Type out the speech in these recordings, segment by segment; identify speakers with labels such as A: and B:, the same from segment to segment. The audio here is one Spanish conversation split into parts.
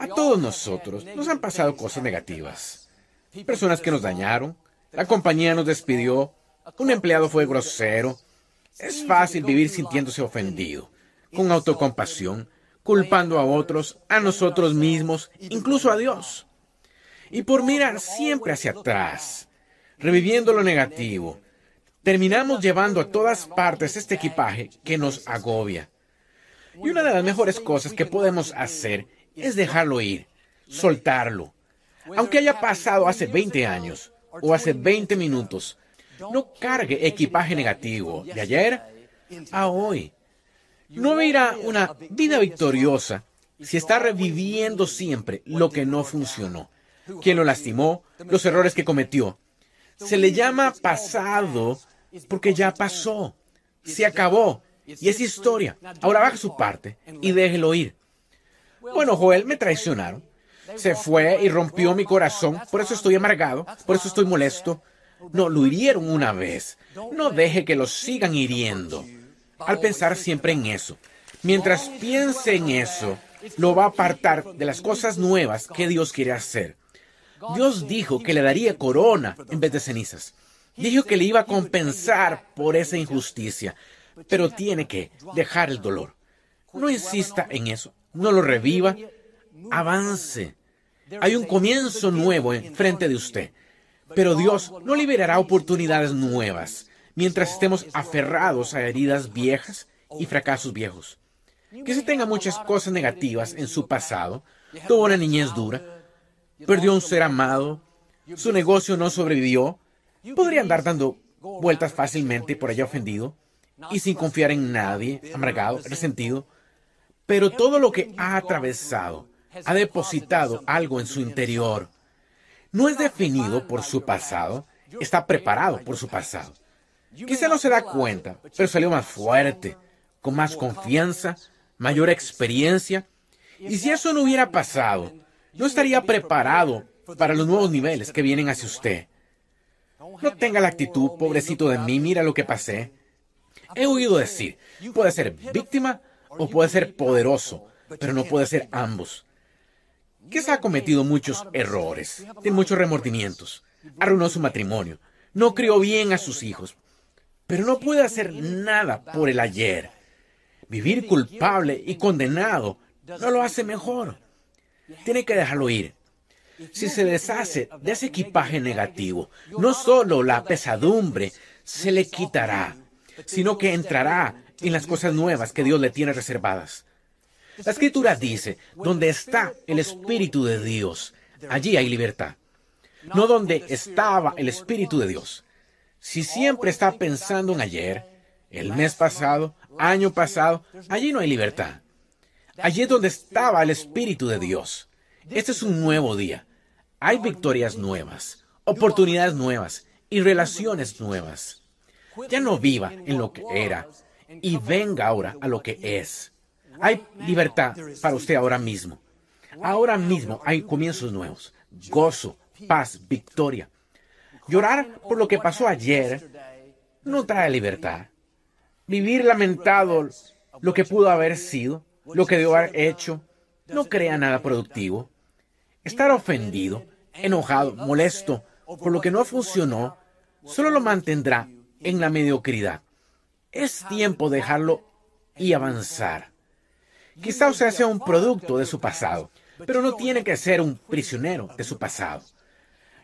A: A todos nosotros nos han pasado cosas negativas. Personas que nos dañaron, la compañía nos despidió, un empleado fue grosero. Es fácil vivir sintiéndose ofendido, con autocompasión, culpando a otros, a nosotros mismos, incluso a Dios. Y por mirar siempre hacia atrás, reviviendo lo negativo, terminamos llevando a todas partes este equipaje que nos agobia. Y una de las mejores cosas que podemos hacer es dejarlo ir, soltarlo. Aunque haya pasado hace 20 años o hace 20 minutos, no cargue equipaje negativo de ayer a hoy. No verá una vida victoriosa si está reviviendo siempre lo que no funcionó, quien lo lastimó, los errores que cometió. Se le llama pasado porque ya pasó, se acabó y es historia. Ahora baje su parte y déjelo ir. Bueno, Joel, me traicionaron. Se fue y rompió mi corazón, por eso estoy amargado, por eso estoy molesto. No, lo hirieron una vez. No deje que lo sigan hiriendo. Al pensar siempre en eso, mientras piense en eso, lo va a apartar de las cosas nuevas que Dios quiere hacer. Dios dijo que le daría corona en vez de cenizas. Dijo que le iba a compensar por esa injusticia, pero tiene que dejar el dolor. No insista en eso, no lo reviva, avance. Hay un comienzo nuevo en frente de usted, pero Dios no liberará oportunidades nuevas mientras estemos aferrados a heridas viejas y fracasos viejos. Que se tenga muchas cosas negativas en su pasado, tuvo una niñez dura, perdió un ser amado, su negocio no sobrevivió, podría andar dando vueltas fácilmente por allá ofendido y sin confiar en nadie, amargado, resentido, pero todo lo que ha atravesado ha depositado algo en su interior. No es definido por su pasado, está preparado por su pasado. Quizá no se da cuenta, pero salió más fuerte, con más confianza, mayor experiencia. Y si eso no hubiera pasado, no estaría preparado para los nuevos niveles que vienen hacia usted. No tenga la actitud, pobrecito de mí, mira lo que pasé. He oído decir, puede ser víctima o puede ser poderoso, pero no puede ser ambos. Quizá ha cometido muchos errores, tiene muchos remordimientos, arruinó su matrimonio, no crió bien a sus hijos, pero no puede hacer nada por el ayer. Vivir culpable y condenado no lo hace mejor. Tiene que dejarlo ir. Si se deshace de ese equipaje negativo, no solo la pesadumbre se le quitará, sino que entrará en las cosas nuevas que Dios le tiene reservadas. La escritura dice, donde está el Espíritu de Dios, allí hay libertad. No donde estaba el Espíritu de Dios. Si siempre está pensando en ayer, el mes pasado, año pasado, allí no hay libertad. Allí es donde estaba el Espíritu de Dios. Este es un nuevo día. Hay victorias nuevas, oportunidades nuevas y relaciones nuevas. Ya no viva en lo que era y venga ahora a lo que es. Hay libertad para usted ahora mismo. Ahora mismo hay comienzos nuevos, gozo, paz, victoria. Llorar por lo que pasó ayer no trae libertad. Vivir lamentado lo que pudo haber sido, lo que debió haber hecho, no crea nada productivo. Estar ofendido, enojado, molesto por lo que no funcionó, solo lo mantendrá en la mediocridad. Es tiempo de dejarlo y avanzar. Quizá usted sea un producto de su pasado, pero no tiene que ser un prisionero de su pasado.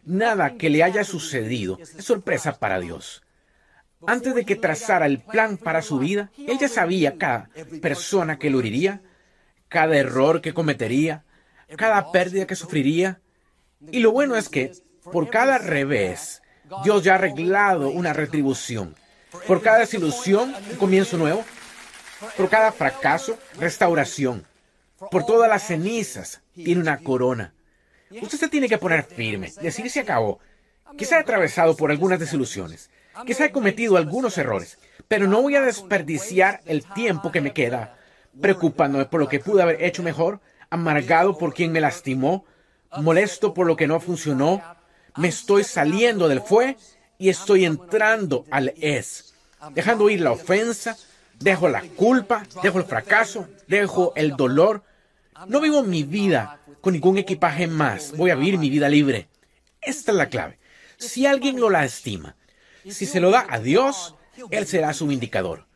A: Nada que le haya sucedido es sorpresa para Dios. Antes de que trazara el plan para su vida, Él ya sabía cada persona que lo heriría, cada error que cometería, cada pérdida que sufriría. Y lo bueno es que por cada revés, Dios ya ha arreglado una retribución. Por cada desilusión, un comienzo nuevo. Por cada fracaso, restauración. Por todas las cenizas, tiene una corona. Usted se tiene que poner firme, decir se acabó. Quizá he atravesado por algunas desilusiones. Quizá he cometido algunos errores. Pero no voy a desperdiciar el tiempo que me queda preocupándome por lo que pude haber hecho mejor, amargado por quien me lastimó, molesto por lo que no funcionó. Me estoy saliendo del fue y estoy entrando al es, dejando ir la ofensa, dejo la culpa, dejo el fracaso, dejo el dolor. No vivo mi vida con ningún equipaje más. Voy a vivir mi vida libre. Esta es la clave. Si alguien lo lastima, si se lo da a Dios, Él será su indicador.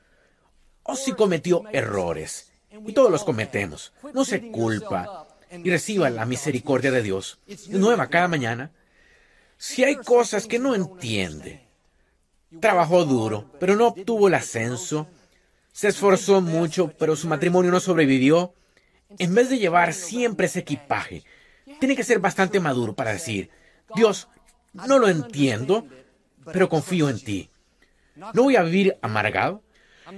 A: O si cometió errores, y todos los cometemos, no se culpa y reciba la misericordia de Dios. nueva cada mañana. Si hay cosas que no entiende, trabajó duro, pero no obtuvo el ascenso, se esforzó mucho, pero su matrimonio no sobrevivió, en vez de llevar siempre ese equipaje, tiene que ser bastante maduro para decir, Dios, no lo entiendo, pero confío en ti. No voy a vivir amargado.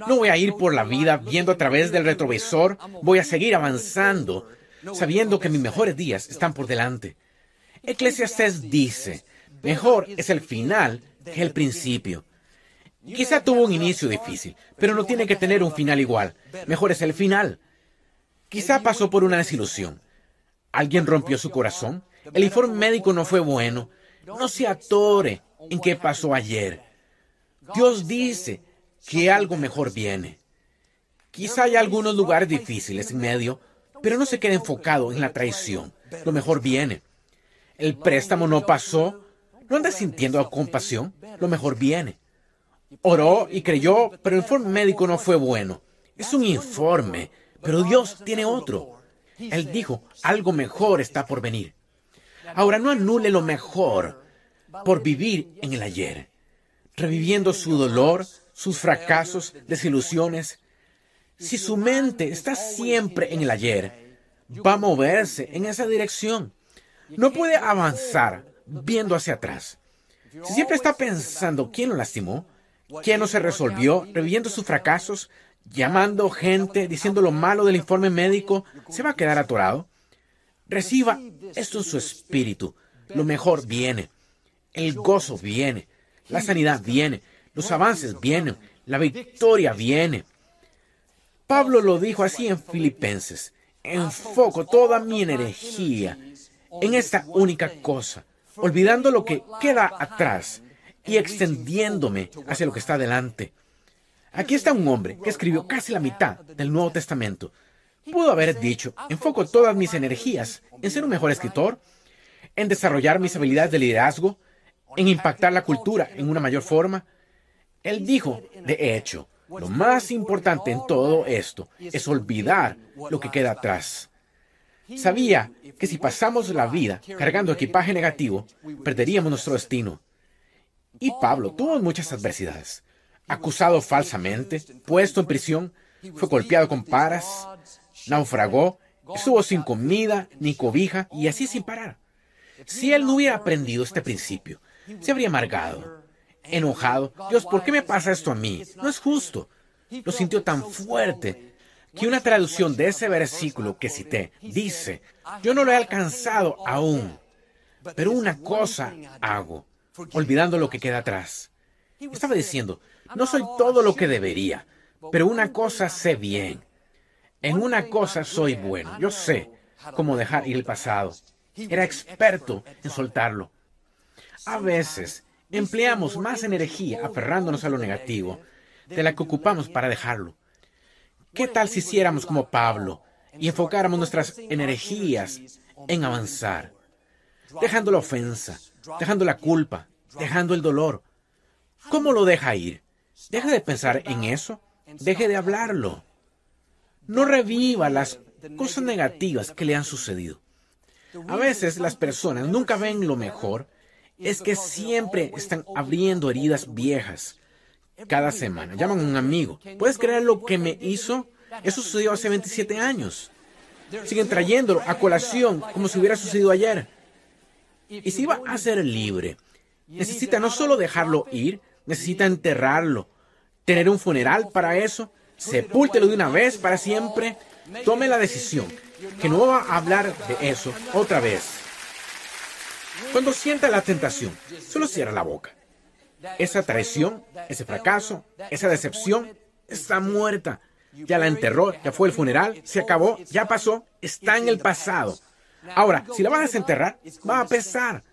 A: No voy a ir por la vida viendo a través del retrovisor. Voy a seguir avanzando, sabiendo que mis mejores días están por delante. Eclesiastes dice, mejor es el final que el principio. Quizá tuvo un inicio difícil, pero no tiene que tener un final igual. Mejor es el final. Quizá pasó por una desilusión. Alguien rompió su corazón. El informe médico no fue bueno. No se atore en qué pasó ayer. Dios dice que algo mejor viene. Quizá haya algunos lugares difíciles en medio, pero no se quede enfocado en la traición. Lo mejor viene. El préstamo no pasó. ¿No anda sintiendo compasión? Lo mejor viene. Oró y creyó, pero el informe médico no fue bueno. Es un informe, pero Dios tiene otro. Él dijo, algo mejor está por venir. Ahora no anule lo mejor por vivir en el ayer, reviviendo su dolor, sus fracasos, desilusiones. Si su mente está siempre en el ayer, va a moverse en esa dirección. No puede avanzar viendo hacia atrás. Si siempre está pensando quién lo lastimó, quién no se resolvió, reviviendo sus fracasos, llamando gente, diciendo lo malo del informe médico, se va a quedar atorado. Reciba esto en su espíritu. Lo mejor viene. El gozo viene. La sanidad viene. Los avances vienen. La victoria viene. Pablo lo dijo así en Filipenses. Enfoco toda mi energía en esta única cosa, olvidando lo que queda atrás y extendiéndome hacia lo que está delante. Aquí está un hombre que escribió casi la mitad del Nuevo Testamento. Pudo haber dicho, enfoco todas mis energías en ser un mejor escritor, en desarrollar mis habilidades de liderazgo, en impactar la cultura en una mayor forma. Él dijo, de hecho, lo más importante en todo esto es olvidar lo que queda atrás. Sabía que si pasamos la vida cargando equipaje negativo, perderíamos nuestro destino. Y Pablo tuvo muchas adversidades. Acusado falsamente, puesto en prisión, fue golpeado con paras, naufragó, estuvo sin comida ni cobija y así sin parar. Si él no hubiera aprendido este principio, se habría amargado, enojado. Dios, ¿por qué me pasa esto a mí? No es justo. Lo sintió tan fuerte que una traducción de ese versículo que cité dice, yo no lo he alcanzado aún, pero una cosa hago, olvidando lo que queda atrás. Estaba diciendo, no soy todo lo que debería, pero una cosa sé bien. En una cosa soy bueno. Yo sé cómo dejar ir el pasado. Era experto en soltarlo. A veces empleamos más energía aferrándonos a lo negativo de la que ocupamos para dejarlo. ¿Qué tal si hiciéramos como Pablo y enfocáramos nuestras energías en avanzar, dejando la ofensa, dejando la culpa, dejando el dolor? ¿Cómo lo deja ir? Deja de pensar en eso, deje de hablarlo. No reviva las cosas negativas que le han sucedido. A veces las personas nunca ven lo mejor, es que siempre están abriendo heridas viejas. Cada semana llaman a un amigo. ¿Puedes creer lo que me hizo? Eso sucedió hace 27 años. Siguen trayéndolo a colación como si hubiera sucedido ayer. Y si va a ser libre, necesita no solo dejarlo ir, necesita enterrarlo, tener un funeral para eso, sepúltelo de una vez para siempre. Tome la decisión que no va a hablar de eso otra vez. Cuando sienta la tentación, solo cierra la boca. Esa traición, ese fracaso, esa decepción está muerta. Ya la enterró, ya fue el funeral, se acabó, ya pasó, está en el pasado. Ahora, si la va a desenterrar, va a pesar.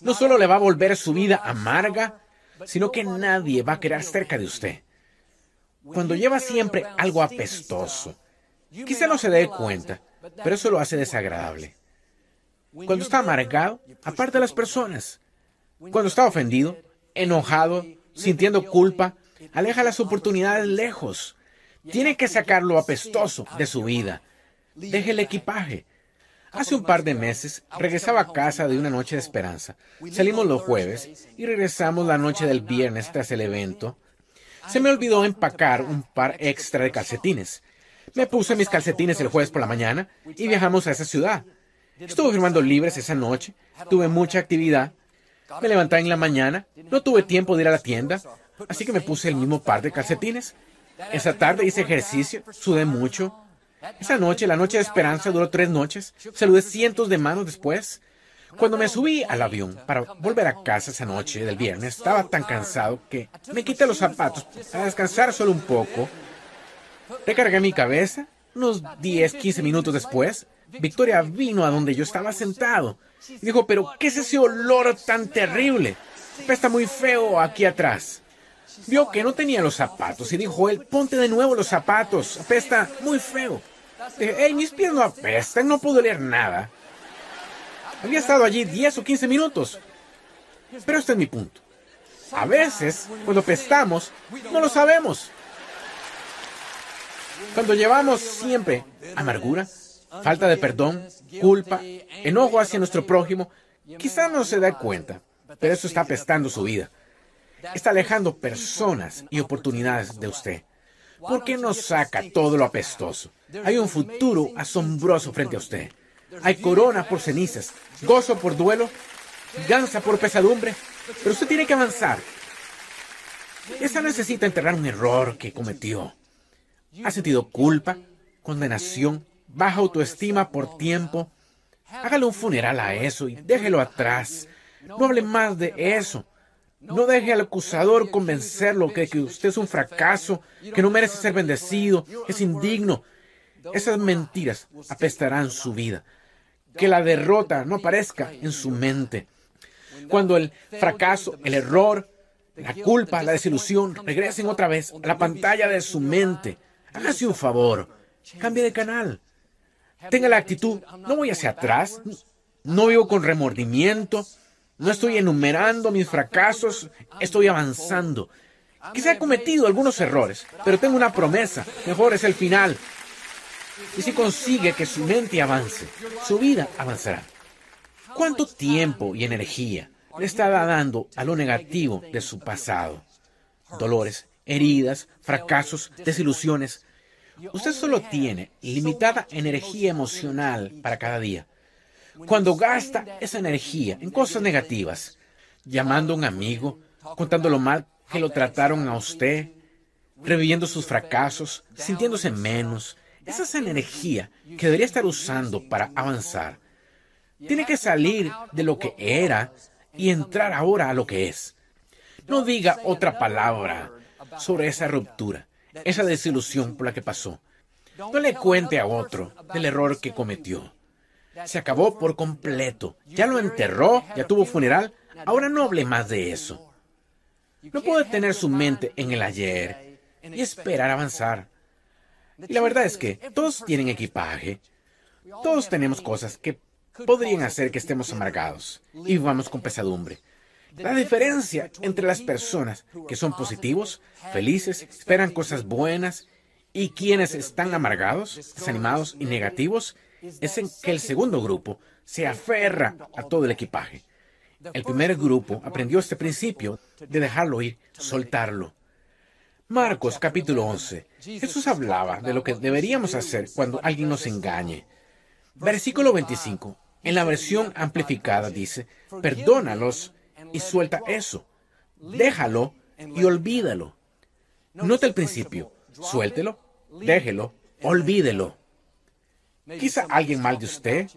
A: No solo le va a volver su vida amarga, sino que nadie va a quedar cerca de usted. Cuando lleva siempre algo apestoso, quizá no se dé cuenta, pero eso lo hace desagradable. Cuando está amargado, aparte de las personas. Cuando está ofendido, enojado, sintiendo culpa, aleja las oportunidades lejos. Tiene que sacar lo apestoso de su vida. Deje el equipaje. Hace un par de meses regresaba a casa de una noche de esperanza. Salimos los jueves y regresamos la noche del viernes tras el evento. Se me olvidó empacar un par extra de calcetines. Me puse mis calcetines el jueves por la mañana y viajamos a esa ciudad. Estuve firmando libres esa noche, tuve mucha actividad. Me levanté en la mañana, no tuve tiempo de ir a la tienda, así que me puse el mismo par de calcetines. Esa tarde hice ejercicio, sudé mucho. Esa noche, la noche de esperanza, duró tres noches. Saludé cientos de manos después. Cuando me subí al avión para volver a casa esa noche del viernes, estaba tan cansado que me quité los zapatos para descansar solo un poco. Recargué mi cabeza. Unos 10, 15 minutos después, Victoria vino a donde yo estaba sentado y dijo, pero ¿qué es ese olor tan terrible? Está muy feo aquí atrás. Vio que no tenía los zapatos y dijo él, ponte de nuevo los zapatos, apesta muy feo. Dije, hey, mis pies no apestan, no puedo leer nada. Había estado allí 10 o 15 minutos. Pero este es mi punto. A veces, cuando pestamos, no lo sabemos. Cuando llevamos siempre amargura, falta de perdón, culpa, enojo hacia nuestro prójimo, quizá no se da cuenta, pero eso está apestando su vida está alejando personas y oportunidades de usted. ¿Por qué no saca todo lo apestoso? Hay un futuro asombroso frente a usted. Hay corona por cenizas, gozo por duelo, ganza por pesadumbre, pero usted tiene que avanzar. Esa necesita enterrar un error que cometió. Ha sentido culpa, condenación, baja autoestima por tiempo. Hágale un funeral a eso y déjelo atrás. No hable más de eso. No deje al acusador convencerlo que, que usted es un fracaso, que no merece ser bendecido, es indigno. Esas mentiras apestarán su vida. Que la derrota no aparezca en su mente. Cuando el fracaso, el error, la culpa, la desilusión regresen otra vez a la pantalla de su mente, hágase un favor, cambie de canal. Tenga la actitud, no voy hacia atrás, no vivo con remordimiento, no estoy enumerando mis fracasos, estoy avanzando. Quizá he cometido algunos errores, pero tengo una promesa. Mejor es el final. Y si consigue que su mente avance, su vida avanzará. ¿Cuánto tiempo y energía le está dando a lo negativo de su pasado? Dolores, heridas, fracasos, desilusiones. Usted solo tiene limitada energía emocional para cada día. Cuando gasta esa energía en cosas negativas, llamando a un amigo, contando lo mal que lo trataron a usted, reviviendo sus fracasos, sintiéndose menos, esa es energía que debería estar usando para avanzar. Tiene que salir de lo que era y entrar ahora a lo que es. No diga otra palabra sobre esa ruptura, esa desilusión por la que pasó. No le cuente a otro del error que cometió. Se acabó por completo. Ya lo enterró, ya tuvo funeral. Ahora no hable más de eso. No puede tener su mente en el ayer y esperar avanzar. Y la verdad es que todos tienen equipaje. Todos tenemos cosas que podrían hacer que estemos amargados y vivamos con pesadumbre. La diferencia entre las personas que son positivos, felices, esperan cosas buenas y quienes están amargados, desanimados y negativos es en que el segundo grupo se aferra a todo el equipaje. El primer grupo aprendió este principio de dejarlo ir, soltarlo. Marcos capítulo 11. Jesús hablaba de lo que deberíamos hacer cuando alguien nos engañe. Versículo 25. En la versión amplificada dice, perdónalos y suelta eso. Déjalo y olvídalo. Nota el principio. Suéltelo, déjelo, olvídelo. Quizá alguien mal de usted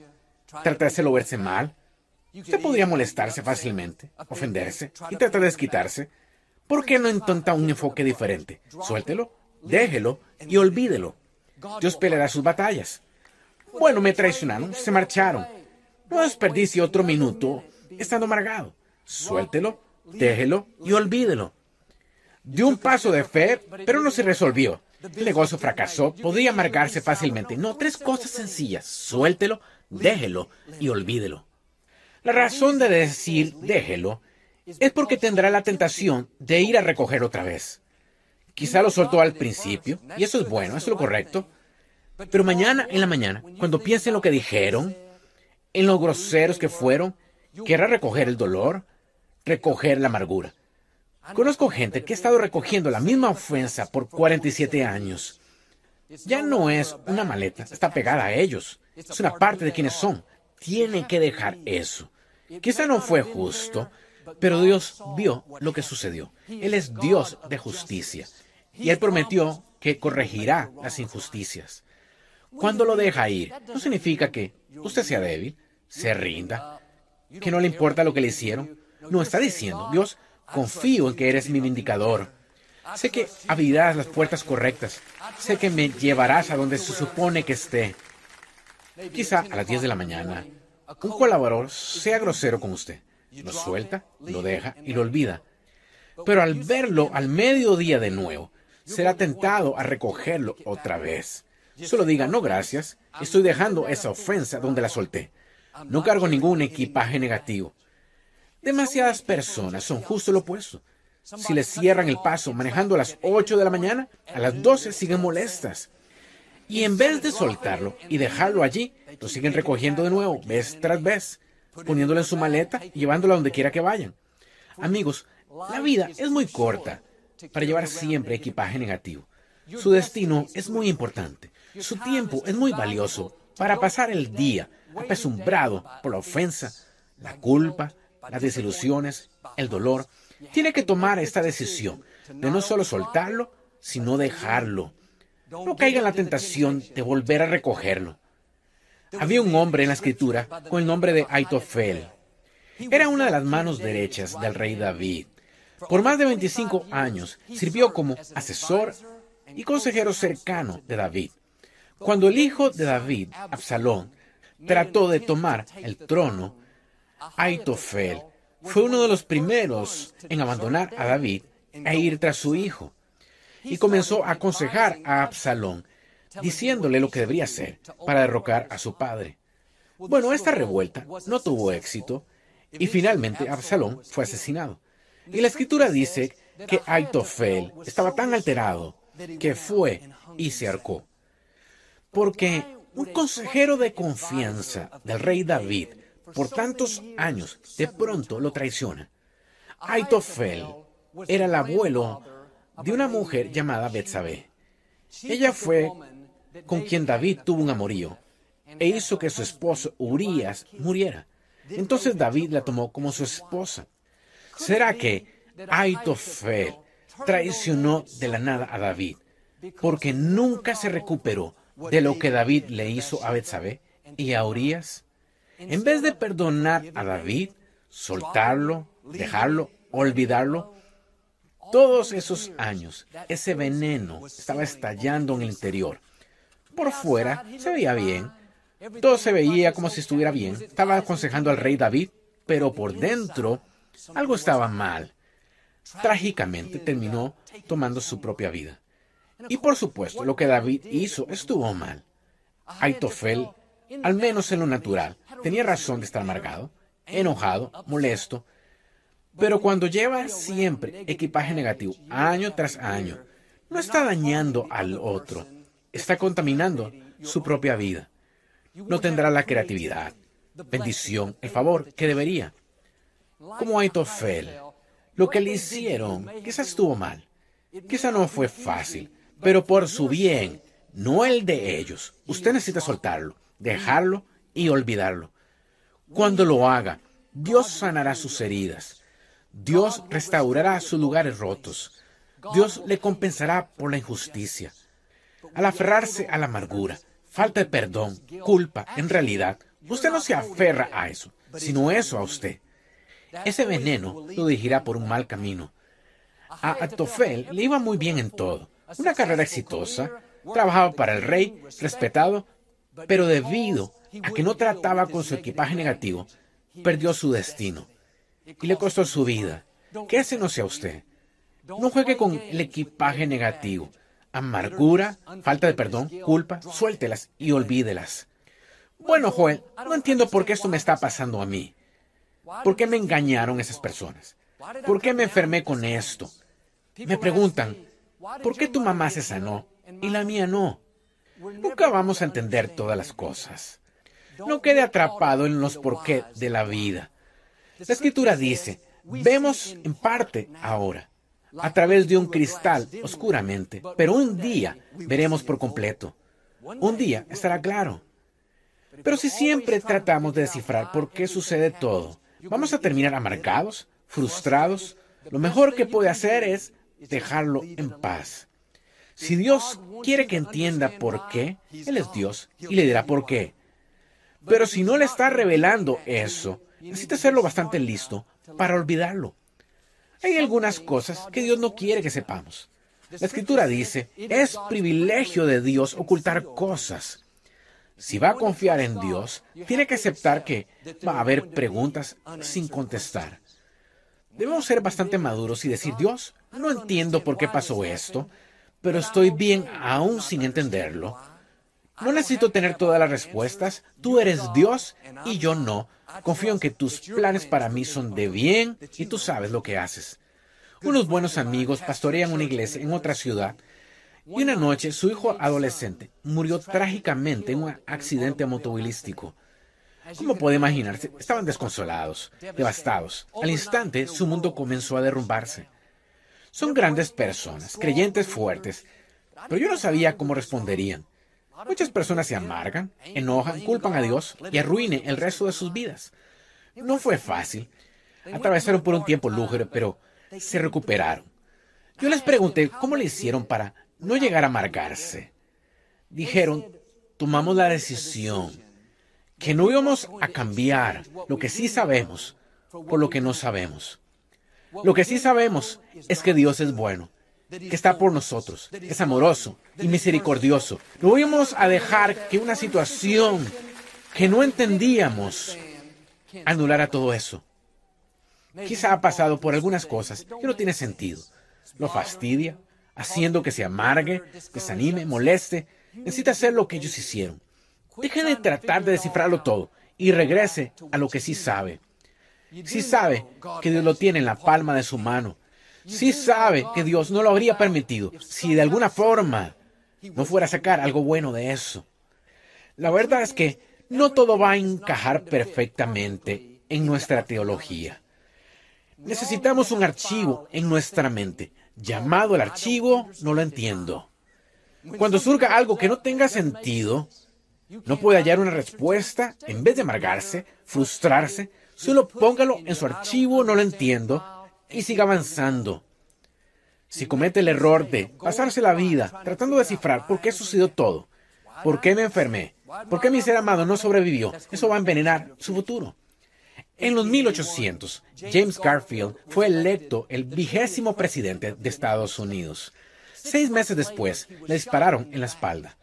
A: trata de verse mal. Usted podría molestarse fácilmente, ofenderse y tratar de desquitarse. ¿Por qué no intenta un enfoque diferente? Suéltelo, déjelo y olvídelo. Dios peleará sus batallas. Bueno, me traicionaron, se marcharon. No desperdicie otro minuto estando amargado. Suéltelo, déjelo y olvídelo. Dio un paso de fe, pero no se resolvió. El negocio fracasó, podría amargarse fácilmente. No, tres cosas sencillas. Suéltelo, déjelo y olvídelo. La razón de decir déjelo es porque tendrá la tentación de ir a recoger otra vez. Quizá lo soltó al principio, y eso es bueno, eso es lo correcto. Pero mañana en la mañana, cuando piense en lo que dijeron, en los groseros que fueron, querrá recoger el dolor, recoger la amargura. Conozco gente que ha estado recogiendo la misma ofensa por 47 años. Ya no es una maleta, está pegada a ellos. Es una parte de quienes son. Tiene que dejar eso. Quizá no fue justo, pero Dios vio lo que sucedió. Él es Dios de justicia. Y Él prometió que corregirá las injusticias. Cuando lo deja ir, no significa que usted sea débil, se rinda, que no le importa lo que le hicieron. No está diciendo, Dios, confío en que eres mi indicador. Sé que abrirás las puertas correctas. Sé que me llevarás a donde se supone que esté. Quizá a las 10 de la mañana, un colaborador sea grosero con usted. Lo suelta, lo deja y lo olvida. Pero al verlo al mediodía de nuevo, será tentado a recogerlo otra vez. Solo diga, no gracias, estoy dejando esa ofensa donde la solté. No cargo ningún equipaje negativo. Demasiadas personas son justo lo opuesto. Si les cierran el paso manejando a las 8 de la mañana, a las 12 siguen molestas. Y en vez de soltarlo y dejarlo allí, lo siguen recogiendo de nuevo, vez tras vez, poniéndolo en su maleta y llevándolo a donde quiera que vayan. Amigos, la vida es muy corta para llevar siempre equipaje negativo. Su destino es muy importante. Su tiempo es muy valioso para pasar el día apesumbrado por la ofensa, la culpa, las desilusiones, el dolor. Tiene que tomar esta decisión de no solo soltarlo, sino dejarlo. No caiga en la tentación de volver a recogerlo. Había un hombre en la escritura con el nombre de Aitofel. Era una de las manos derechas del rey David. Por más de 25 años sirvió como asesor y consejero cercano de David. Cuando el hijo de David, Absalón, trató de tomar el trono, Aitofel fue uno de los primeros en abandonar a David e ir tras su hijo. Y comenzó a aconsejar a Absalón, diciéndole lo que debería hacer para derrocar a su padre. Bueno, esta revuelta no tuvo éxito y finalmente Absalón fue asesinado. Y la escritura dice que Aitofel estaba tan alterado que fue y se arcó. Porque un consejero de confianza del rey David por tantos años de pronto lo traiciona. Aitofel era el abuelo de una mujer llamada Betsabé. Ella fue con quien David tuvo un amorío e hizo que su esposo Urías muriera. Entonces David la tomó como su esposa. ¿Será que Aitofel traicionó de la nada a David porque nunca se recuperó de lo que David le hizo a Betsabé y a Urias? En vez de perdonar a David, soltarlo, dejarlo, olvidarlo, todos esos años, ese veneno estaba estallando en el interior. Por fuera se veía bien, todo se veía como si estuviera bien. Estaba aconsejando al rey David, pero por dentro algo estaba mal. Trágicamente terminó tomando su propia vida. Y por supuesto, lo que David hizo estuvo mal. Aitofel, al menos en lo natural, tenía razón de estar amargado, enojado, molesto. Pero cuando lleva siempre equipaje negativo, año tras año, no está dañando al otro, está contaminando su propia vida. No tendrá la creatividad, bendición, el favor que debería. Como Aitofel, lo que le hicieron quizás estuvo mal, quizás no fue fácil, pero por su bien, no el de ellos. Usted necesita soltarlo, dejarlo y olvidarlo. Cuando lo haga, Dios sanará sus heridas. Dios restaurará sus lugares rotos. Dios le compensará por la injusticia. Al aferrarse a la amargura, falta de perdón, culpa, en realidad, usted no se aferra a eso, sino eso a usted. Ese veneno lo dirigirá por un mal camino. A Atofel le iba muy bien en todo una carrera exitosa, trabajaba para el rey, respetado, pero debido a que no trataba con su equipaje negativo, perdió su destino y le costó su vida. Que ese no sea usted. No juegue con el equipaje negativo. Amargura, falta de perdón, culpa, suéltelas y olvídelas. Bueno, Joel, no entiendo por qué esto me está pasando a mí. ¿Por qué me engañaron esas personas? ¿Por qué me enfermé con esto? Me preguntan, ¿por qué tu mamá se sanó y la mía no? Nunca vamos a entender todas las cosas. No quede atrapado en los porqué de la vida. La escritura dice, vemos en parte ahora, a través de un cristal oscuramente, pero un día veremos por completo. Un día estará claro. Pero si siempre tratamos de descifrar por qué sucede todo, vamos a terminar amargados, frustrados. Lo mejor que puede hacer es dejarlo en paz. Si Dios quiere que entienda por qué, Él es Dios y le dirá por qué. Pero si no le está revelando eso, necesita serlo bastante listo para olvidarlo. Hay algunas cosas que Dios no quiere que sepamos. La escritura dice, es privilegio de Dios ocultar cosas. Si va a confiar en Dios, tiene que aceptar que va a haber preguntas sin contestar. Debemos ser bastante maduros y decir, Dios, no entiendo por qué pasó esto, pero estoy bien aún sin entenderlo. No necesito tener todas las respuestas. Tú eres Dios y yo no. Confío en que tus planes para mí son de bien y tú sabes lo que haces. Unos buenos amigos pastorean una iglesia en otra ciudad y una noche su hijo adolescente murió trágicamente en un accidente automovilístico. Como puede imaginarse, estaban desconsolados, devastados. Al instante, su mundo comenzó a derrumbarse. Son grandes personas, creyentes fuertes, pero yo no sabía cómo responderían. Muchas personas se amargan, enojan, culpan a Dios y arruinen el resto de sus vidas. No fue fácil. Atravesaron por un tiempo lúgubre, pero se recuperaron. Yo les pregunté cómo le hicieron para no llegar a amargarse. Dijeron, tomamos la decisión que no íbamos a cambiar lo que sí sabemos por lo que no sabemos. Lo que sí sabemos es que Dios es bueno, que está por nosotros, es amoroso y misericordioso. No íbamos a dejar que una situación que no entendíamos anulara todo eso. Quizá ha pasado por algunas cosas que no tiene sentido. Lo fastidia, haciendo que se amargue, desanime, moleste. Necesita hacer lo que ellos hicieron. Deje de tratar de descifrarlo todo y regrese a lo que sí sabe. Sí sabe que Dios lo tiene en la palma de su mano. Sí sabe que Dios no lo habría permitido si de alguna forma no fuera a sacar algo bueno de eso. La verdad es que no todo va a encajar perfectamente en nuestra teología. Necesitamos un archivo en nuestra mente. Llamado el archivo, no lo entiendo. Cuando surga algo que no tenga sentido, no puede hallar una respuesta, en vez de amargarse, frustrarse, solo póngalo en su archivo, no lo entiendo, y siga avanzando. Si comete el error de pasarse la vida tratando de descifrar por qué sucedió todo, por qué me enfermé, por qué mi ser amado no sobrevivió, eso va a envenenar su futuro. En los 1800, James Garfield fue electo el vigésimo presidente de Estados Unidos. Seis meses después, le dispararon en la espalda.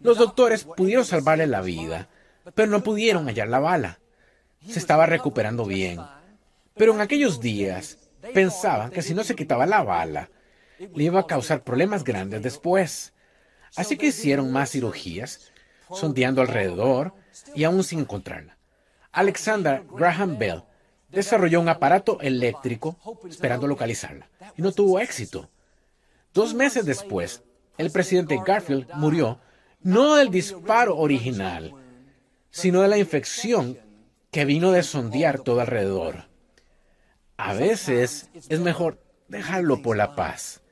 A: Los doctores pudieron salvarle la vida, pero no pudieron hallar la bala. Se estaba recuperando bien. Pero en aquellos días pensaban que si no se quitaba la bala, le iba a causar problemas grandes después. Así que hicieron más cirugías, sondeando alrededor y aún sin encontrarla. Alexander Graham Bell desarrolló un aparato eléctrico esperando localizarla y no tuvo éxito. Dos meses después, el presidente Garfield murió no del disparo original, sino de la infección que vino de sondear todo alrededor. A veces es mejor dejarlo por la paz.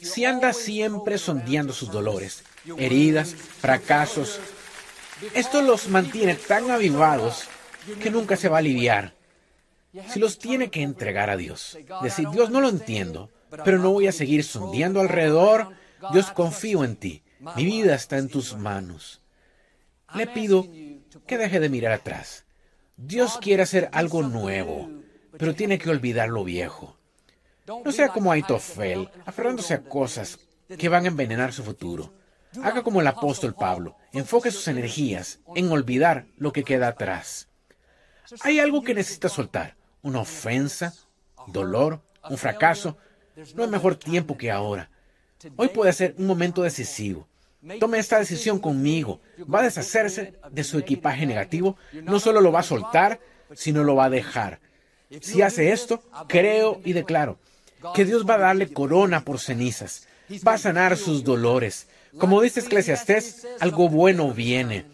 A: Si anda siempre sondeando sus dolores, heridas, fracasos, esto los mantiene tan avivados que nunca se va a aliviar. Si los tiene que entregar a Dios, decir, Dios no lo entiendo, pero no voy a seguir sondeando alrededor, Dios confío en ti, mi vida está en tus manos. Le pido que deje de mirar atrás. Dios quiere hacer algo nuevo, pero tiene que olvidar lo viejo. No sea como Aitofel, aferrándose a cosas que van a envenenar su futuro. Haga como el apóstol Pablo, enfoque sus energías en olvidar lo que queda atrás. Hay algo que necesita soltar, una ofensa, dolor, un fracaso. No hay mejor tiempo que ahora. Hoy puede ser un momento decisivo. Tome esta decisión conmigo. Va a deshacerse de su equipaje negativo. No solo lo va a soltar, sino lo va a dejar. Si hace esto, creo y declaro que Dios va a darle corona por cenizas, va a sanar sus dolores. Como dice Eclesiastés, algo bueno viene.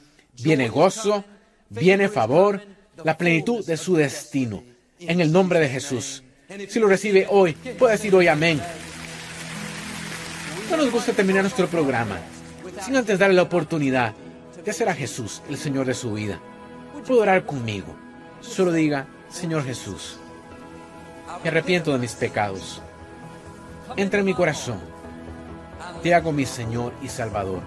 A: Viene gozo, viene favor, la plenitud de su destino. En el nombre de Jesús. Si lo recibe hoy, puede decir hoy amén. No nos gusta terminar nuestro programa sin antes darle la oportunidad de hacer a Jesús el Señor de su vida. Puede orar conmigo. Solo diga, Señor Jesús, me arrepiento de mis pecados. Entra en mi corazón. Te hago mi Señor y Salvador.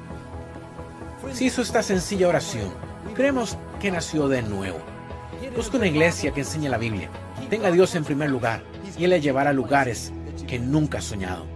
A: Si hizo esta sencilla oración, creemos que nació de nuevo. Busca una iglesia que enseñe la Biblia. Tenga a Dios en primer lugar y Él le llevará a lugares que nunca ha soñado.